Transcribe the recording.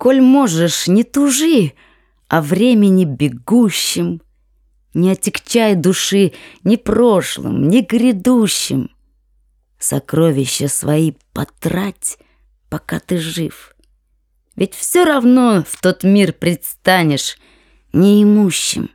Коль можешь, не тужи о времени бегущем, Не отягчай души ни прошлым, ни грядущим. Сокровища свои потрать, пока ты жив. Ведь все равно в тот мир предстанешь неимущим.